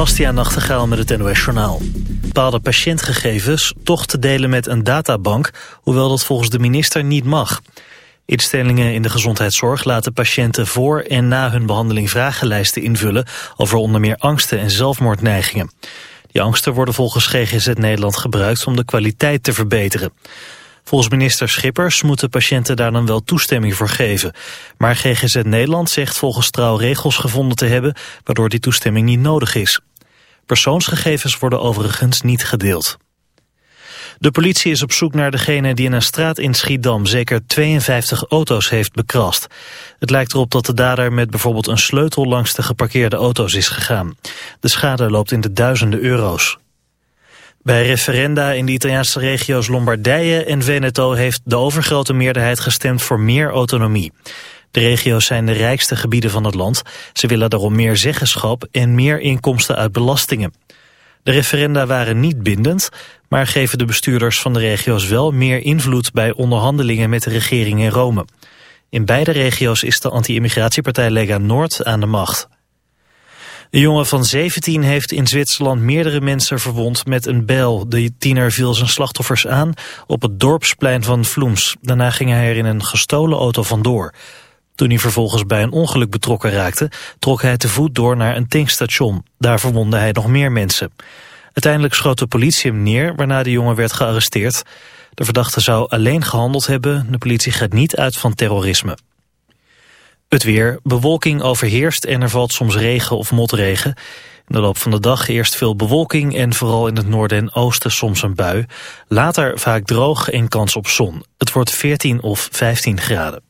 Bastiaan Nachtegaal met het NOS Journaal. Bepaalde patiëntgegevens toch te delen met een databank... hoewel dat volgens de minister niet mag. Instellingen in de gezondheidszorg laten patiënten voor en na hun behandeling vragenlijsten invullen... over onder meer angsten en zelfmoordneigingen. Die angsten worden volgens GGZ Nederland gebruikt om de kwaliteit te verbeteren. Volgens minister Schippers moeten patiënten daar dan wel toestemming voor geven. Maar GGZ Nederland zegt volgens trouw regels gevonden te hebben... waardoor die toestemming niet nodig is. Persoonsgegevens worden overigens niet gedeeld. De politie is op zoek naar degene die in een straat in Schiedam zeker 52 auto's heeft bekrast. Het lijkt erop dat de dader met bijvoorbeeld een sleutel langs de geparkeerde auto's is gegaan. De schade loopt in de duizenden euro's. Bij referenda in de Italiaanse regio's Lombardije en Veneto heeft de overgrote meerderheid gestemd voor meer autonomie. De regio's zijn de rijkste gebieden van het land. Ze willen daarom meer zeggenschap en meer inkomsten uit belastingen. De referenda waren niet bindend, maar geven de bestuurders van de regio's wel meer invloed bij onderhandelingen met de regering in Rome. In beide regio's is de anti-immigratiepartij Lega Noord aan de macht. Een jongen van 17 heeft in Zwitserland meerdere mensen verwond met een bijl. De tiener viel zijn slachtoffers aan op het dorpsplein van Vloems. Daarna ging hij er in een gestolen auto vandoor. Toen hij vervolgens bij een ongeluk betrokken raakte, trok hij te voet door naar een tankstation. Daar verwondde hij nog meer mensen. Uiteindelijk schoot de politie hem neer, waarna de jongen werd gearresteerd. De verdachte zou alleen gehandeld hebben. De politie gaat niet uit van terrorisme. Het weer. Bewolking overheerst en er valt soms regen of motregen. In de loop van de dag eerst veel bewolking en vooral in het noorden en oosten soms een bui. Later vaak droog en kans op zon. Het wordt 14 of 15 graden.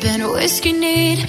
been a whiskey need.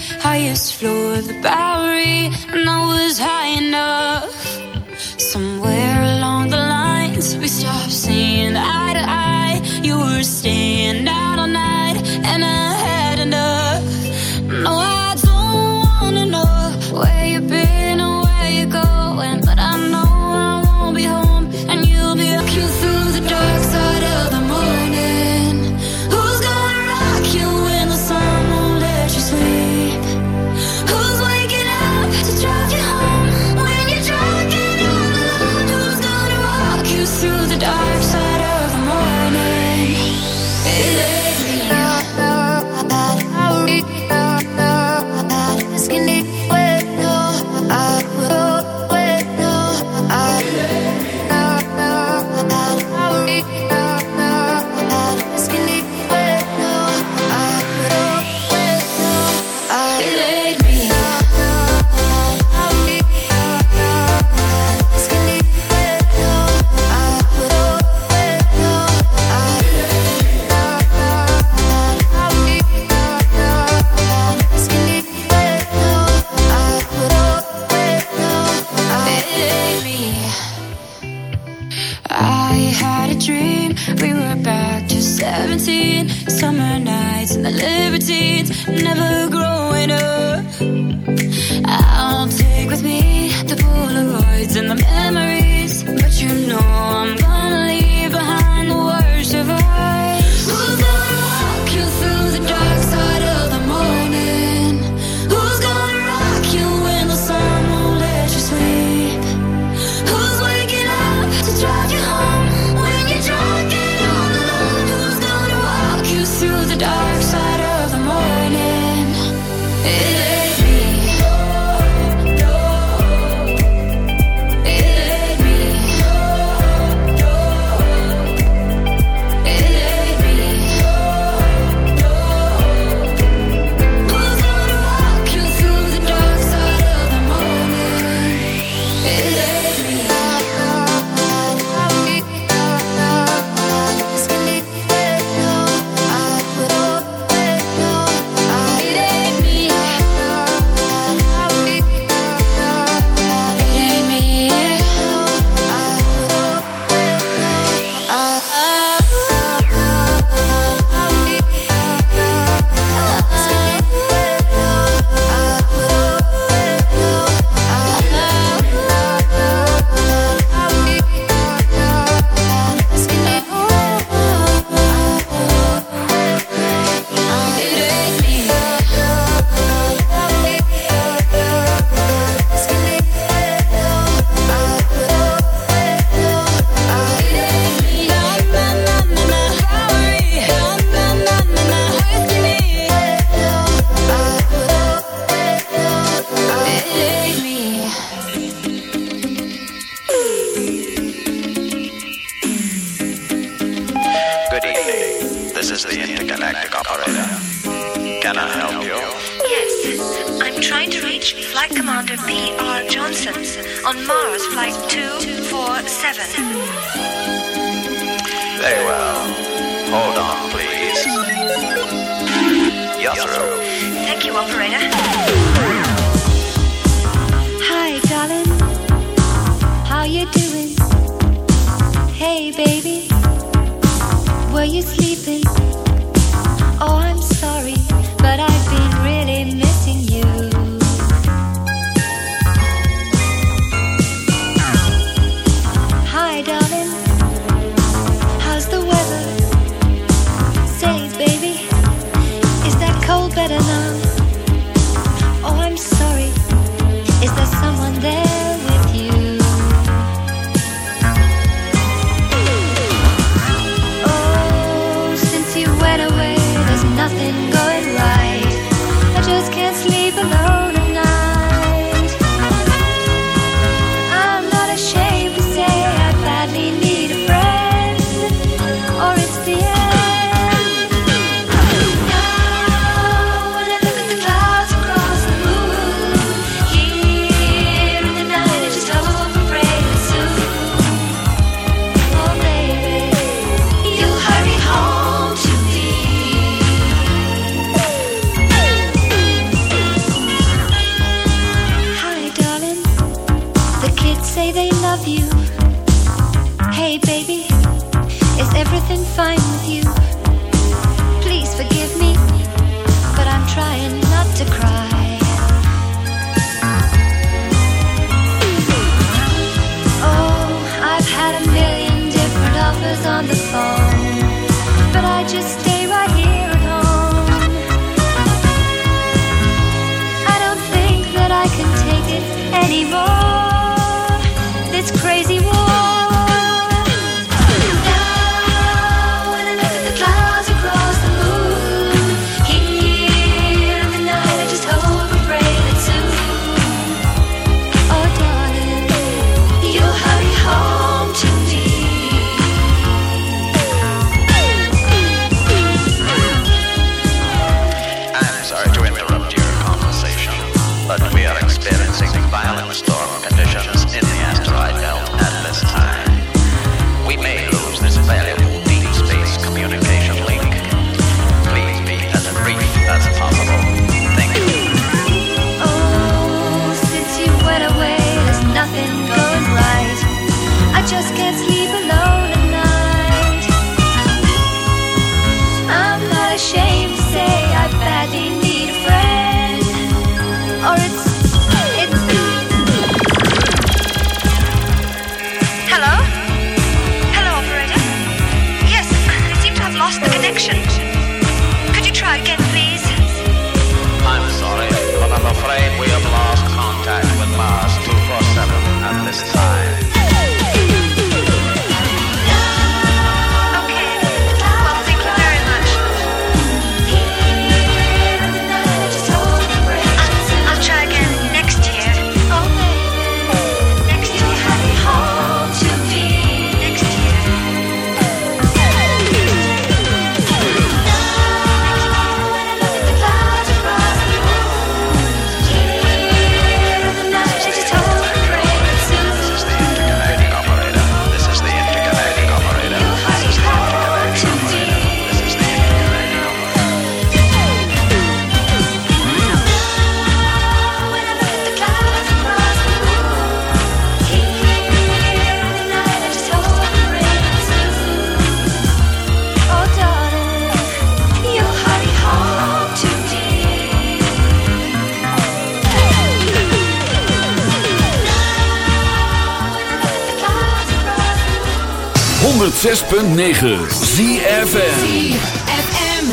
106.9 ZFM. FM.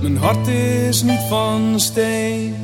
Mijn hart is niet van steen,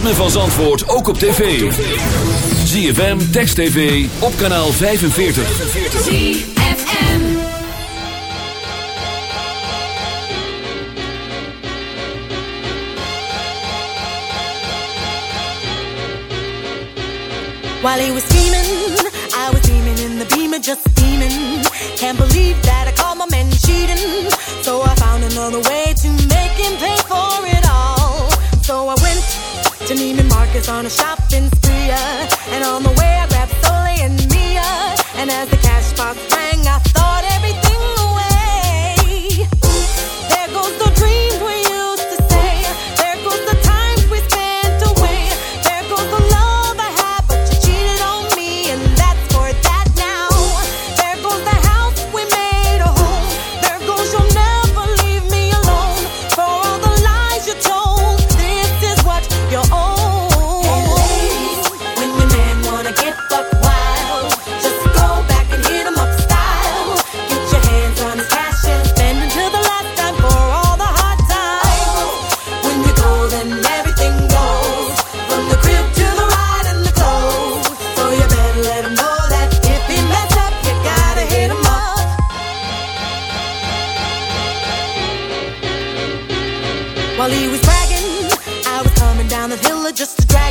ritme van Zandvoort ook op tv. ZFM, Text TV, op kanaal 45. ZFM While he was dreaming, I was dreaming in the beamer, just steaming. Can't believe that. on a shopping spree, and on the way.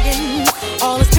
dragon. All is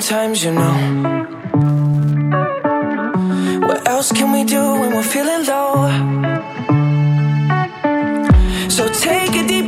sometimes, you know. What else can we do when we're feeling low? So take a deep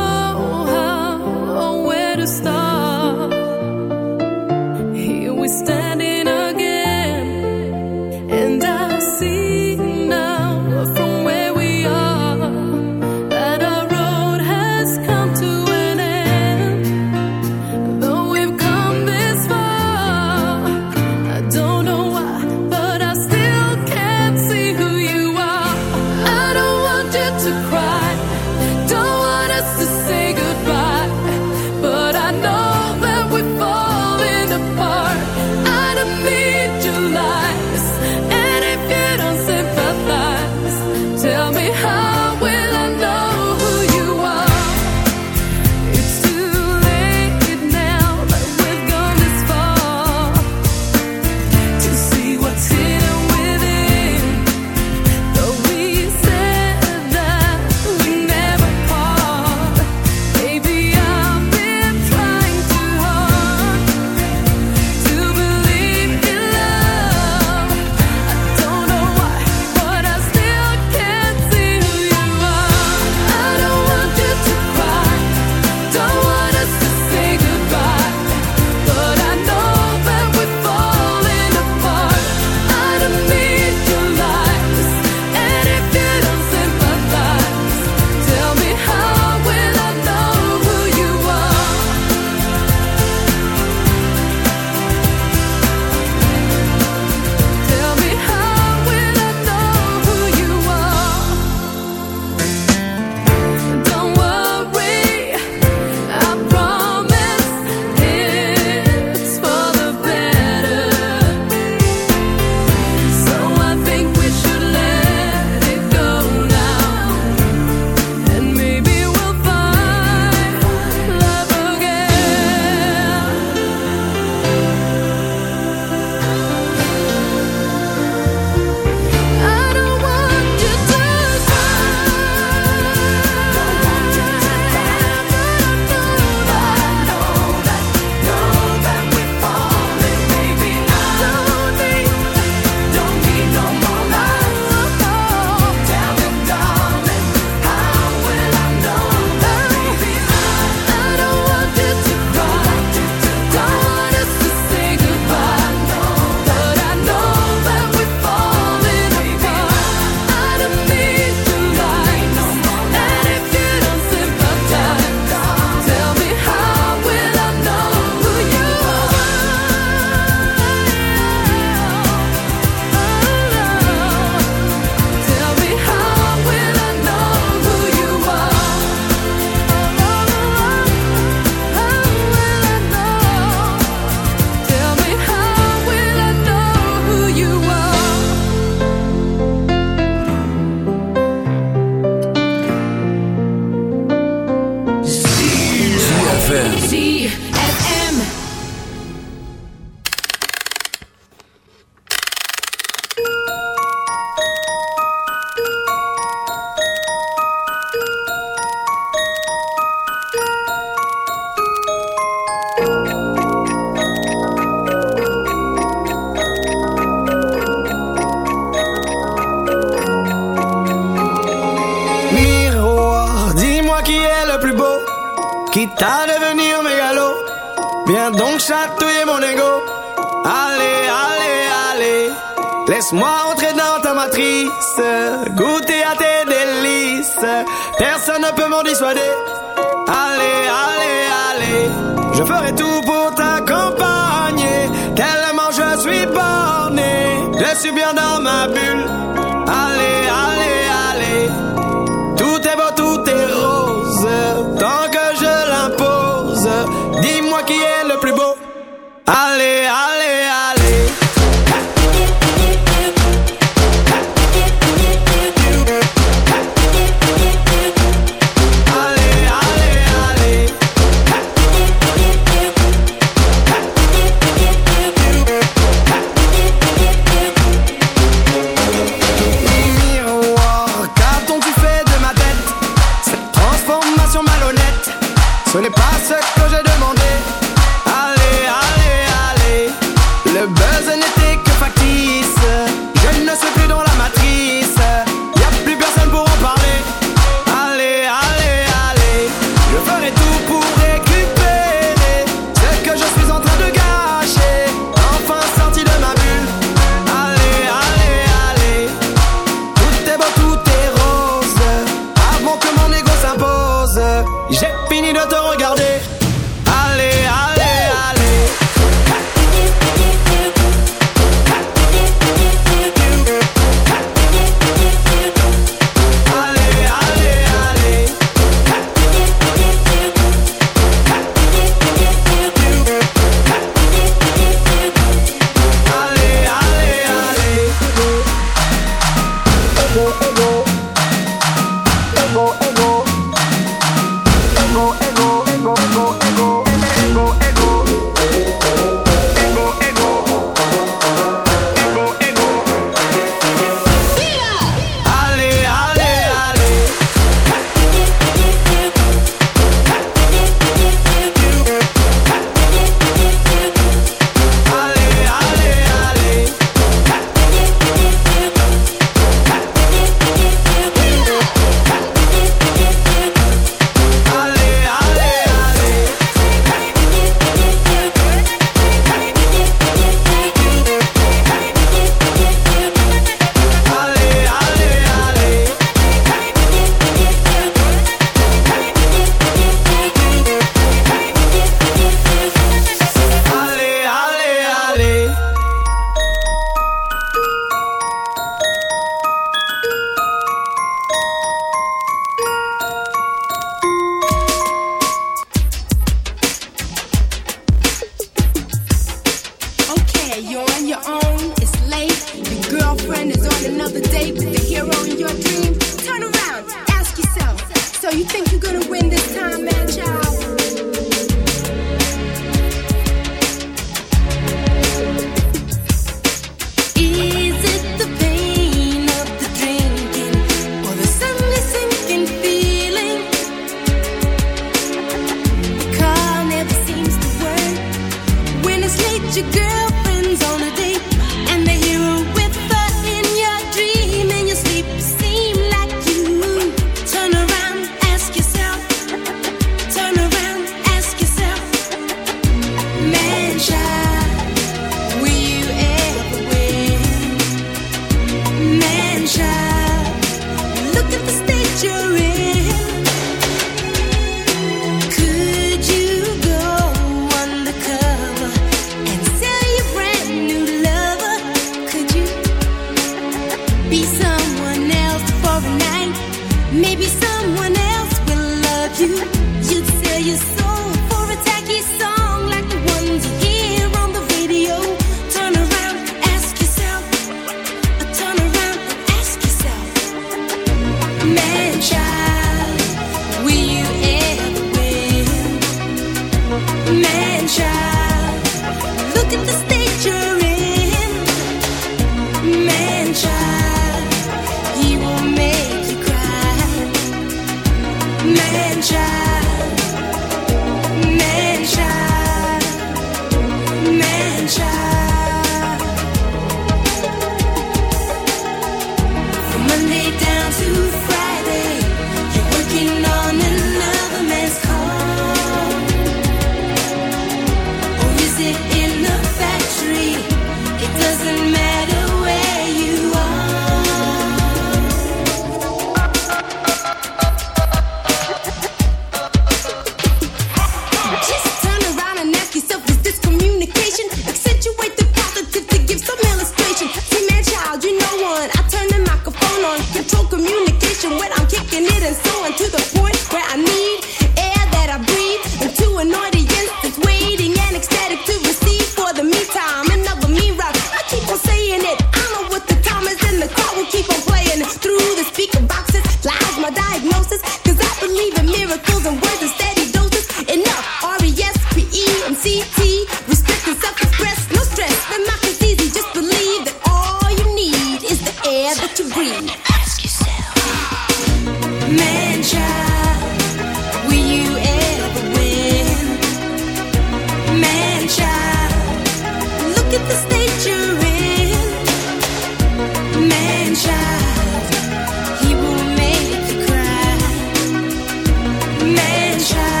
mention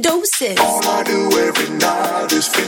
doses. All I do every night is think